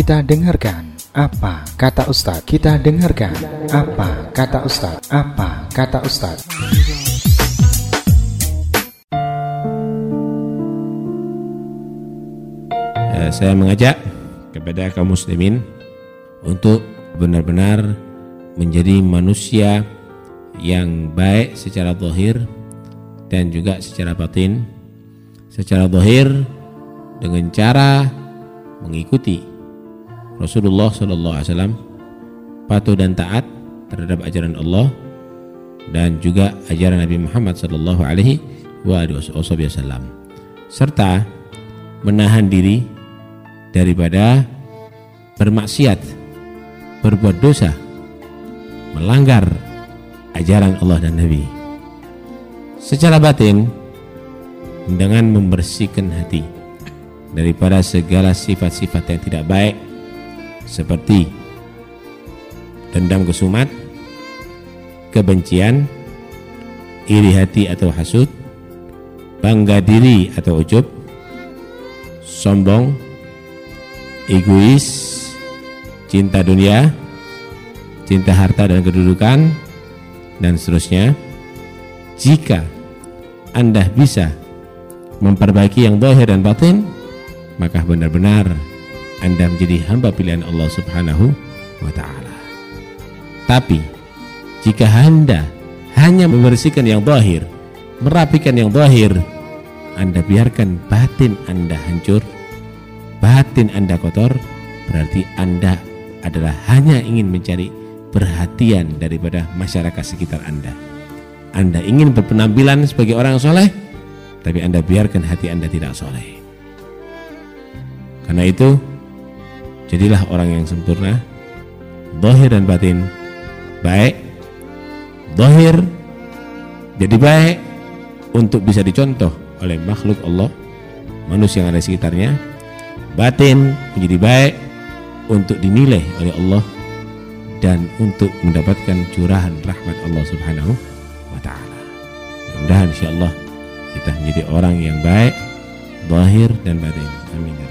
Kita dengarkan apa kata Ustadz. Kita dengarkan apa kata Ustadz. Apa kata Ustadz. Eh, saya mengajak kepada kaum muslimin untuk benar-benar menjadi manusia yang baik secara zahir dan juga secara batin. Secara zahir dengan cara mengikuti Rasulullah Sallallahu Alaihi Wasallam patuh dan taat terhadap ajaran Allah dan juga ajaran Nabi Muhammad Sallallahu Alaihi Wasallam serta menahan diri daripada bermaksiat, berbuat dosa, melanggar ajaran Allah dan Nabi. Secara batin dengan membersihkan hati daripada segala sifat-sifat yang tidak baik seperti dendam kesumat, kebencian, iri hati atau hasut, bangga diri atau ujub, sombong, egois, cinta dunia, cinta harta dan kedudukan, dan seterusnya. Jika Anda bisa memperbaiki yang zahir dan batin, maka benar-benar anda menjadi hamba pilihan Allah Subhanahu wa taala. Tapi jika Anda hanya membersihkan yang zahir, merapikan yang zahir, Anda biarkan batin Anda hancur, batin Anda kotor, berarti Anda adalah hanya ingin mencari perhatian daripada masyarakat sekitar Anda. Anda ingin berpenampilan sebagai orang soleh, tapi Anda biarkan hati Anda tidak soleh. Karena itu, Jadilah orang yang sempurna Dohir dan batin. Baik Dohir Jadi baik Untuk bisa dicontoh oleh makhluk Allah Manusia yang ada sekitarnya. Batin menjadi baik Untuk dinilai oleh Allah Dan untuk mendapatkan curahan rahmat Allah subhanahu wa ta'ala. Mudah-mudahan insyaAllah Kita menjadi orang yang baik Dohir dan batin. Amin ya